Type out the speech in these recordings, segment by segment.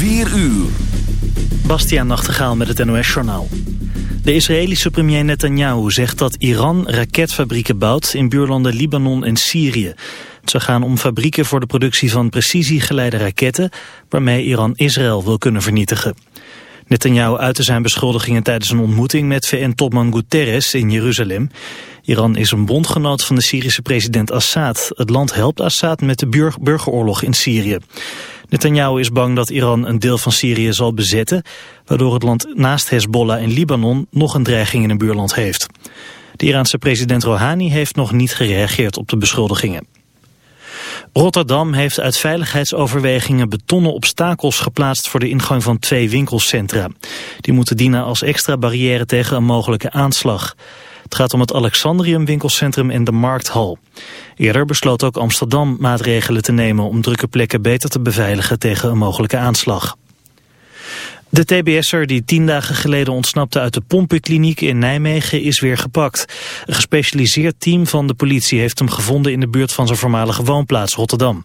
4 uur. Bastiaan Nachtegaal met het NOS-journaal. De Israëlische premier Netanyahu zegt dat Iran raketfabrieken bouwt in buurlanden Libanon en Syrië. Het zou gaan om fabrieken voor de productie van precisiegeleide raketten... waarmee Iran Israël wil kunnen vernietigen. Netanyahu uitte zijn beschuldigingen tijdens een ontmoeting met VN-topman Guterres in Jeruzalem. Iran is een bondgenoot van de Syrische president Assad. Het land helpt Assad met de burgeroorlog in Syrië. Netanyahu is bang dat Iran een deel van Syrië zal bezetten... waardoor het land naast Hezbollah en Libanon nog een dreiging in een buurland heeft. De Iraanse president Rouhani heeft nog niet gereageerd op de beschuldigingen. Rotterdam heeft uit veiligheidsoverwegingen betonnen obstakels geplaatst voor de ingang van twee winkelcentra. Die moeten dienen als extra barrière tegen een mogelijke aanslag. Het gaat om het Alexandrium winkelcentrum en de Markthal. Eerder besloot ook Amsterdam maatregelen te nemen om drukke plekken beter te beveiligen tegen een mogelijke aanslag. De TBS'er die tien dagen geleden ontsnapte uit de pompenkliniek in Nijmegen is weer gepakt. Een gespecialiseerd team van de politie heeft hem gevonden in de buurt van zijn voormalige woonplaats Rotterdam.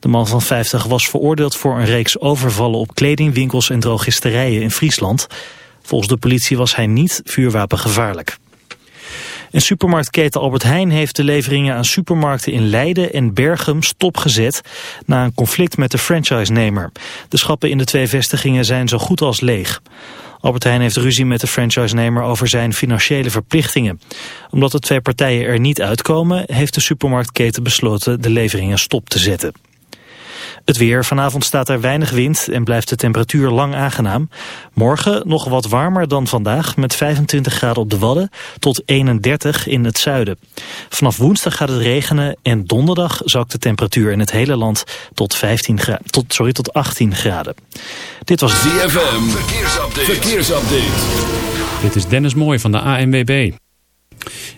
De man van 50 was veroordeeld voor een reeks overvallen op kledingwinkels en drogisterijen in Friesland. Volgens de politie was hij niet vuurwapengevaarlijk. Een supermarktketen Albert Heijn heeft de leveringen aan supermarkten in Leiden en Bergum stopgezet na een conflict met de franchise-nemer. De schappen in de twee vestigingen zijn zo goed als leeg. Albert Heijn heeft ruzie met de franchise-nemer over zijn financiële verplichtingen. Omdat de twee partijen er niet uitkomen, heeft de supermarktketen besloten de leveringen stop te zetten. Het weer. Vanavond staat er weinig wind en blijft de temperatuur lang aangenaam. Morgen nog wat warmer dan vandaag met 25 graden op de Wadden tot 31 in het zuiden. Vanaf woensdag gaat het regenen en donderdag zakt de temperatuur in het hele land tot, 15 tot, sorry, tot 18 graden. Dit was ZFM. Verkeersupdate. Verkeersupdate. Dit is Dennis Mooij van de ANWB.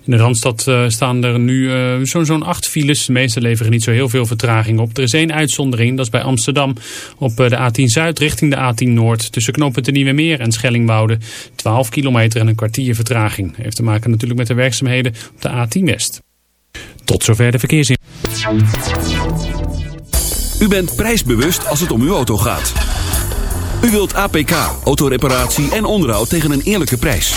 In de Randstad uh, staan er nu uh, zo'n zo'n acht files. De meeste leveren niet zo heel veel vertraging op. Er is één uitzondering, dat is bij Amsterdam. Op uh, de A10 Zuid richting de A10 Noord. Tussen knooppunt de Nieuwe Meer en Schellingwoude. 12 kilometer en een kwartier vertraging. Heeft te maken natuurlijk met de werkzaamheden op de A10 West. Tot zover de verkeersin. U bent prijsbewust als het om uw auto gaat. U wilt APK, autoreparatie en onderhoud tegen een eerlijke prijs.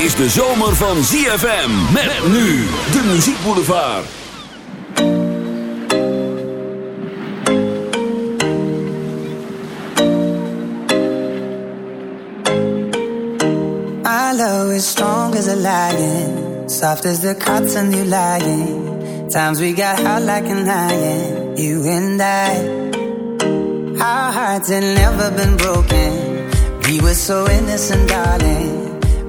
is de zomer van ZFM. Met nu de muziekboulevard. My love is strong as a lion, soft as the cotton you lying. Times we got hot like an iron, you and I. Our hearts had never been broken. We were so innocent, darling.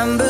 December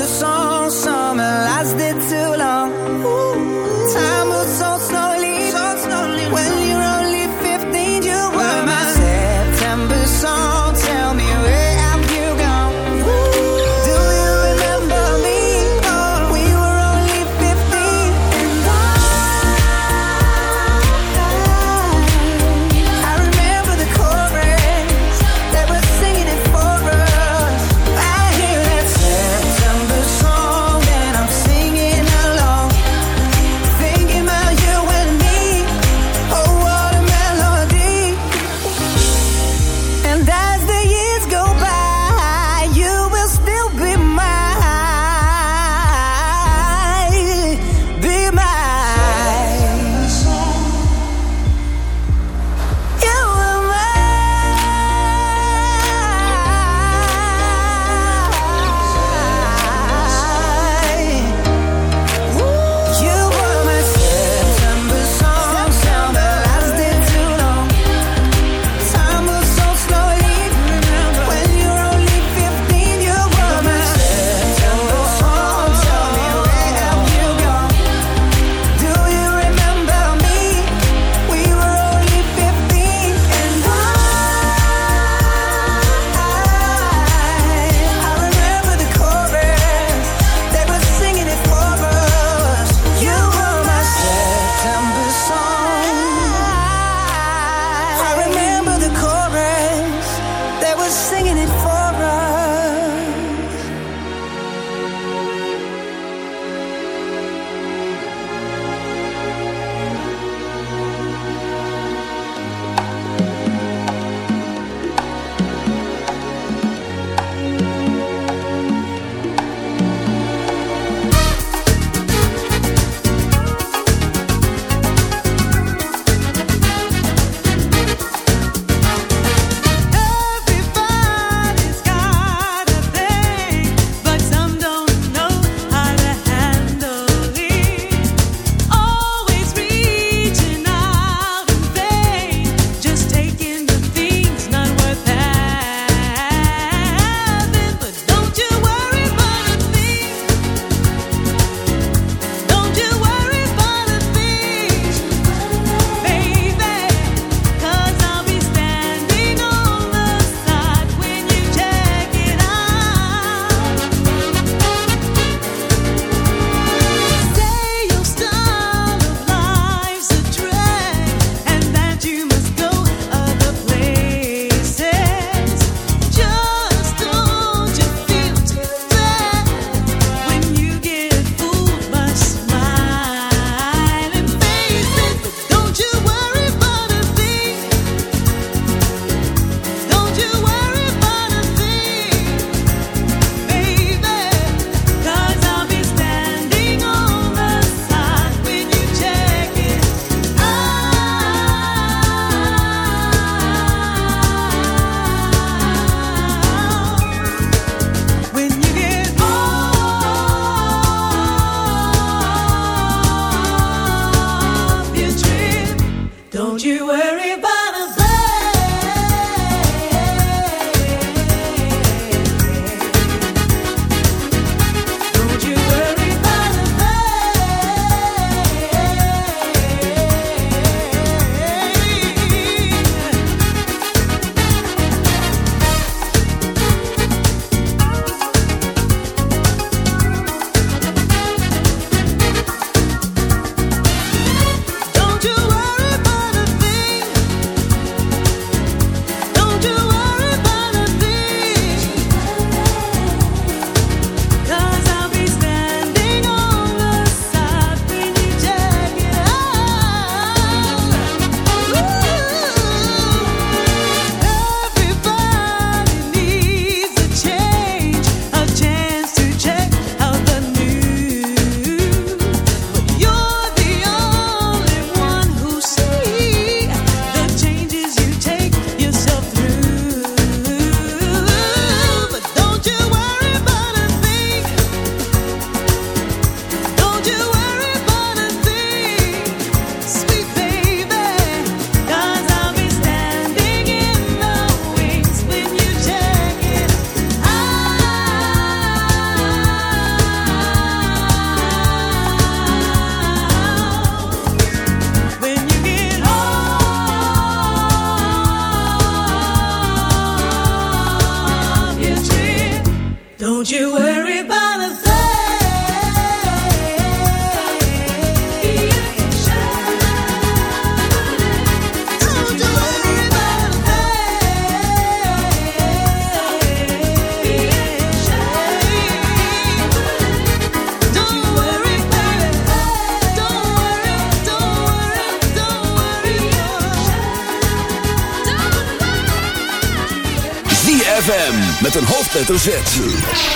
ZFM met een hoofdletter Z.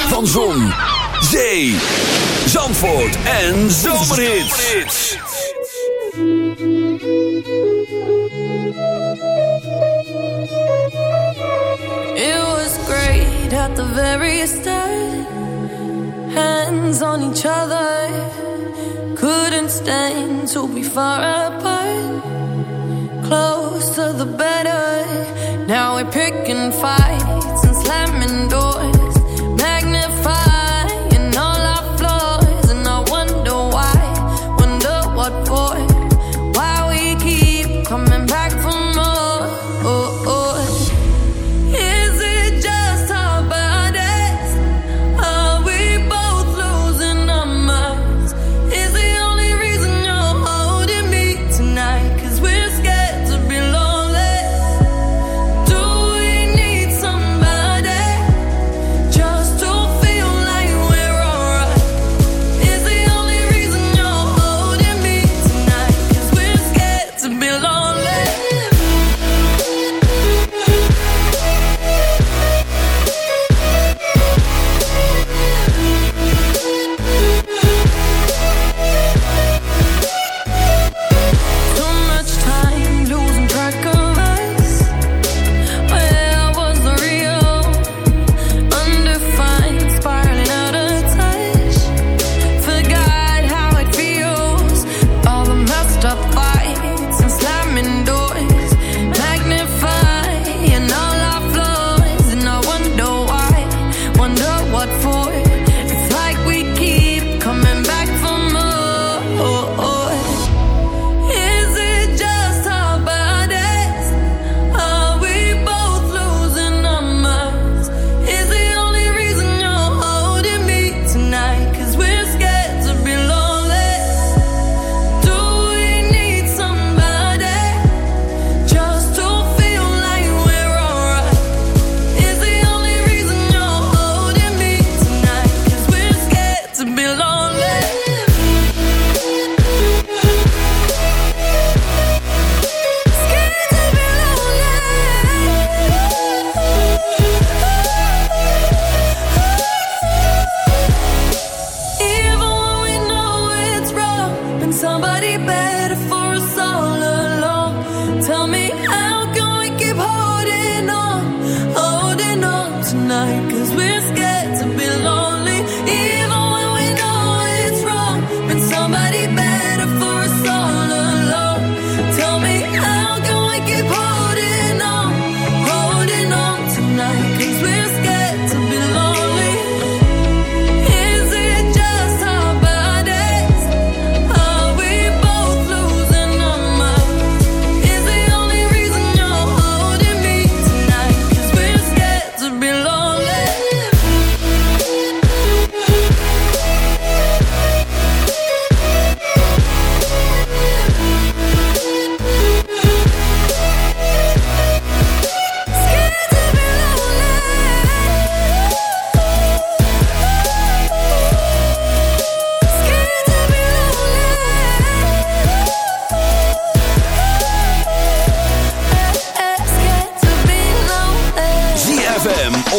Van Zon, Zee, Zandvoort en Zomerhits. It was great at the very start. Hands on each other. Couldn't stand to be far apart. to the better. Now we're picking fights. Lemon door.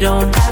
don't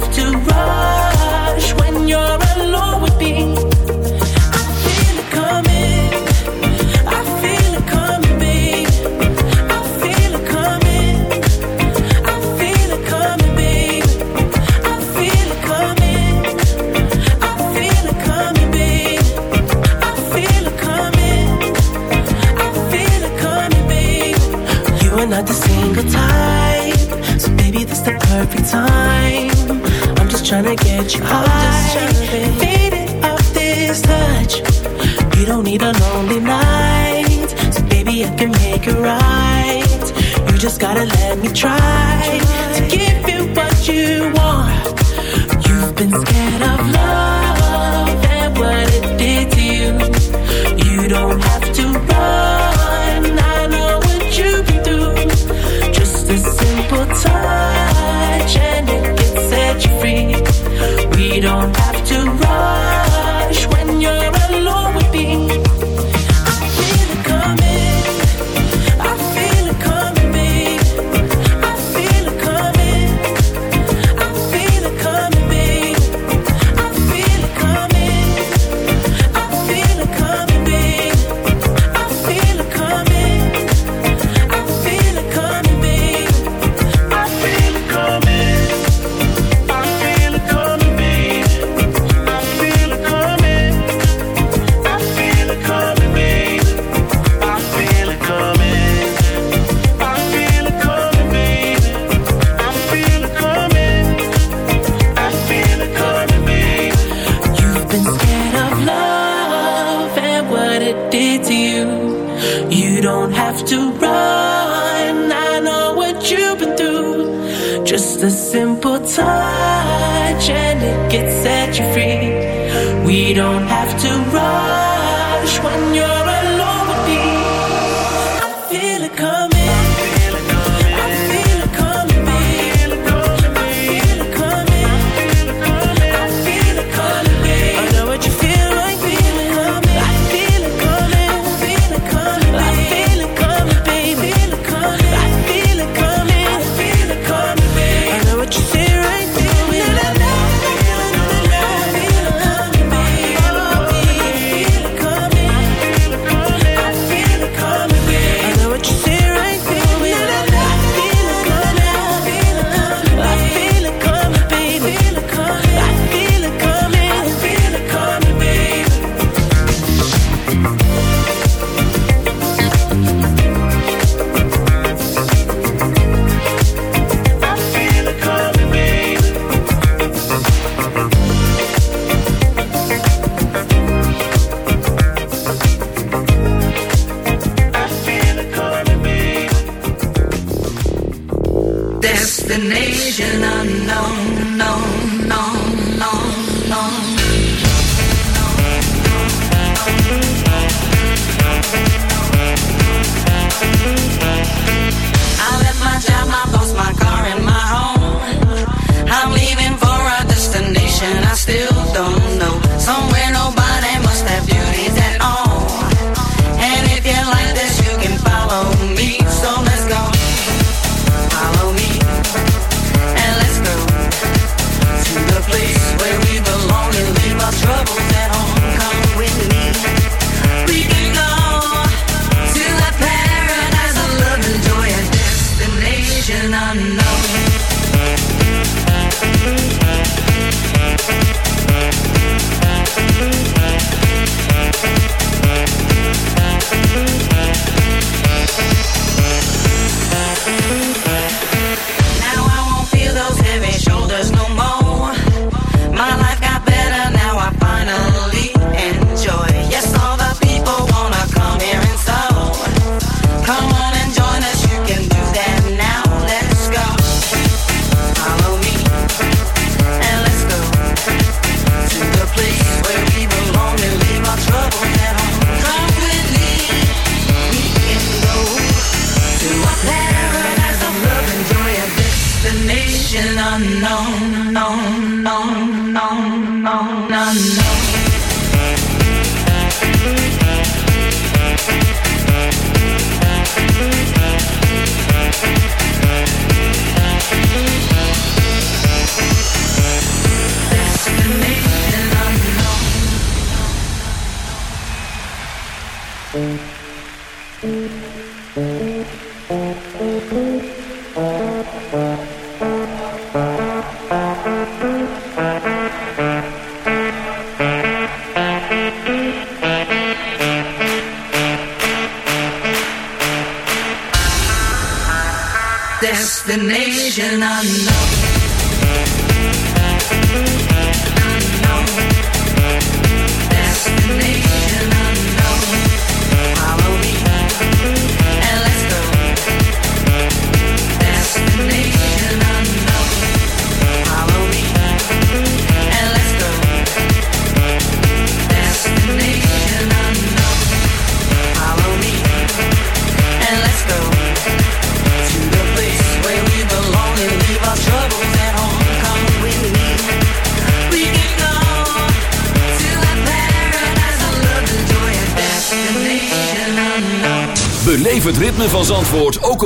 on, on.